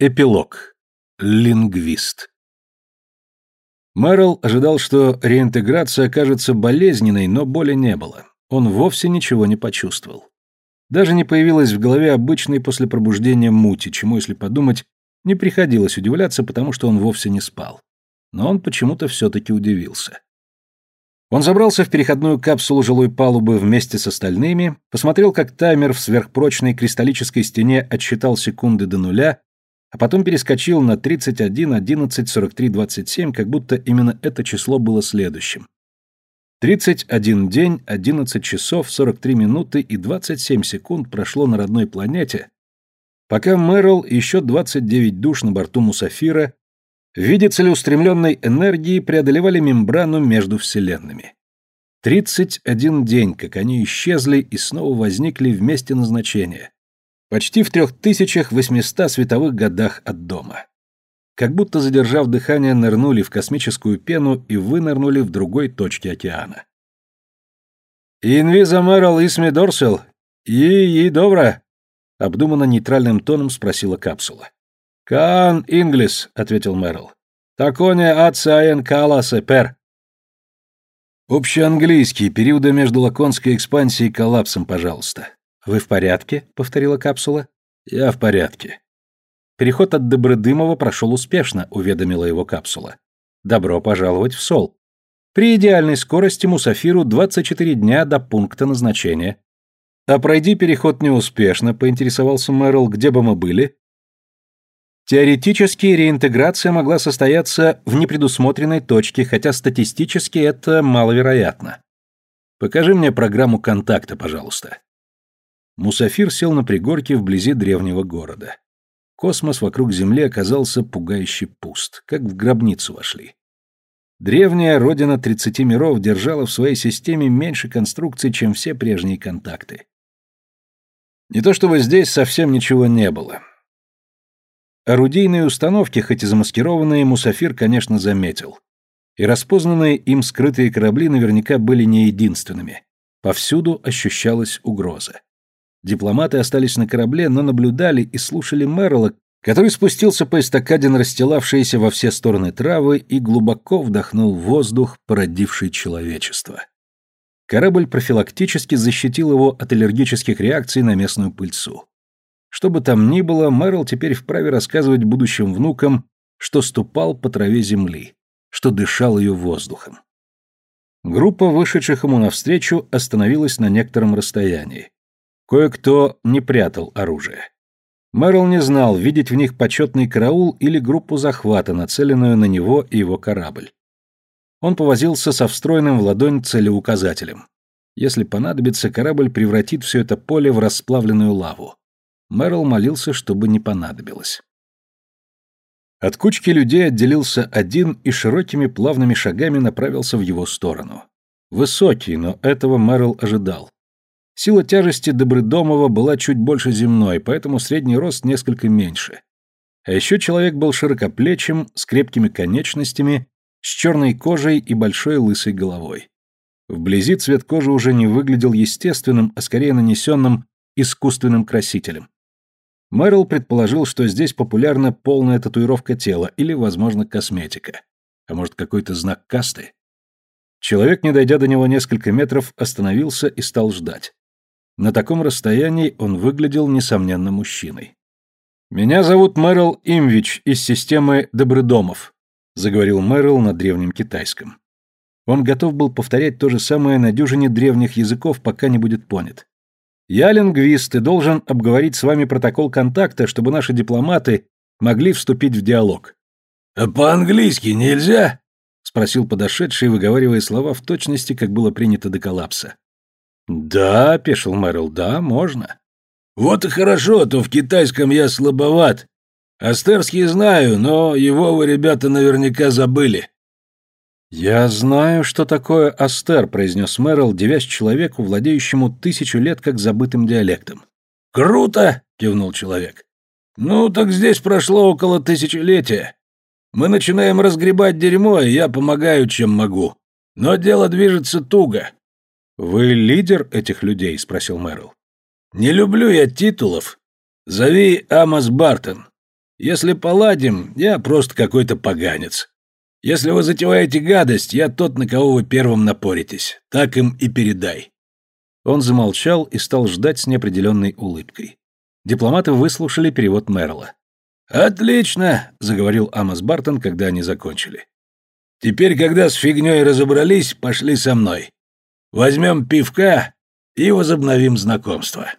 Эпилог. Лингвист. Мэрил ожидал, что реинтеграция окажется болезненной, но боли не было. Он вовсе ничего не почувствовал. Даже не появилась в голове обычной после пробуждения мути, чему, если подумать, не приходилось удивляться, потому что он вовсе не спал. Но он почему-то все-таки удивился. Он забрался в переходную капсулу жилой палубы вместе с остальными, посмотрел, как таймер в сверхпрочной кристаллической стене отсчитал секунды до нуля а потом перескочил на 31, 11, 43, 27, как будто именно это число было следующим. 31 день, 11 часов, 43 минуты и 27 секунд прошло на родной планете, пока Мэрил и еще 29 душ на борту Мусафира в виде целеустремленной энергии преодолевали мембрану между вселенными. 31 день, как они исчезли и снова возникли в месте назначения, Почти в 3800 световых годах от дома. Как будто задержав дыхание, нырнули в космическую пену и вынырнули в другой точке океана. «Инвиза Мэрил Исми Дорсел? И-и добра?» Обдуманно нейтральным тоном спросила капсула. «Кан Инглис», — ответил Мэрил. «Таконе ацаен каласе пер». «Общеанглийский, периода между лаконской экспансией и коллапсом, пожалуйста». «Вы в порядке?» — повторила капсула. «Я в порядке». Переход от Добродымова прошел успешно, уведомила его капсула. «Добро пожаловать в Сол. При идеальной скорости Мусафиру 24 дня до пункта назначения». «А пройди переход неуспешно», — поинтересовался Мэрил, где бы мы были. Теоретически реинтеграция могла состояться в непредусмотренной точке, хотя статистически это маловероятно. Покажи мне программу контакта, пожалуйста. Мусафир сел на пригорке вблизи древнего города. Космос вокруг Земли оказался пугающе пуст, как в гробницу вошли. Древняя родина тридцати миров держала в своей системе меньше конструкций, чем все прежние контакты. Не то чтобы здесь совсем ничего не было. Орудийные установки, хоть и замаскированные, Мусафир, конечно, заметил. И распознанные им скрытые корабли наверняка были не единственными. Повсюду ощущалась угроза. Дипломаты остались на корабле, но наблюдали и слушали Мэрила, который спустился по эстакаде на расстилавшиеся во все стороны травы и глубоко вдохнул воздух, породивший человечество. Корабль профилактически защитил его от аллергических реакций на местную пыльцу. Что бы там ни было, Мэрил теперь вправе рассказывать будущим внукам, что ступал по траве земли, что дышал ее воздухом. Группа вышедших ему навстречу остановилась на некотором расстоянии. Кое-кто не прятал оружие. Мэрил не знал, видеть в них почетный караул или группу захвата, нацеленную на него и его корабль. Он повозился со встроенным в ладонь целеуказателем. Если понадобится, корабль превратит все это поле в расплавленную лаву. Мэрил молился, чтобы не понадобилось. От кучки людей отделился один и широкими плавными шагами направился в его сторону. Высокий, но этого Мэрил ожидал. Сила тяжести Добродомова была чуть больше земной, поэтому средний рост несколько меньше. А еще человек был широкоплечим, с крепкими конечностями, с черной кожей и большой лысой головой. Вблизи цвет кожи уже не выглядел естественным, а скорее нанесенным искусственным красителем. Мэрил предположил, что здесь популярна полная татуировка тела или, возможно, косметика. А может, какой-то знак касты? Человек, не дойдя до него несколько метров, остановился и стал ждать. На таком расстоянии он выглядел, несомненно, мужчиной. «Меня зовут Мэрил Имвич из системы Добродомов», заговорил Мэрил на древнем китайском. Он готов был повторять то же самое на дюжине древних языков, пока не будет понят. «Я лингвист и должен обговорить с вами протокол контакта, чтобы наши дипломаты могли вступить в диалог». «А по-английски нельзя?» — спросил подошедший, выговаривая слова в точности, как было принято до коллапса. «Да», — опешил Мэрил, — «да, можно». «Вот и хорошо, а то в китайском я слабоват. Астерский знаю, но его вы, ребята, наверняка забыли». «Я знаю, что такое Астер», — произнес Мэрил, девясь человеку, владеющему тысячу лет как забытым диалектом. «Круто!» — кивнул человек. «Ну, так здесь прошло около тысячелетия. Мы начинаем разгребать дерьмо, и я помогаю, чем могу. Но дело движется туго. «Вы лидер этих людей?» — спросил Мэрил. «Не люблю я титулов. Зови Амос Бартон. Если поладим, я просто какой-то поганец. Если вы затеваете гадость, я тот, на кого вы первым напоритесь. Так им и передай». Он замолчал и стал ждать с неопределенной улыбкой. Дипломаты выслушали перевод Мерла. «Отлично», — заговорил Амос Бартон, когда они закончили. «Теперь, когда с фигней разобрались, пошли со мной. Возьмем пивка и возобновим знакомство».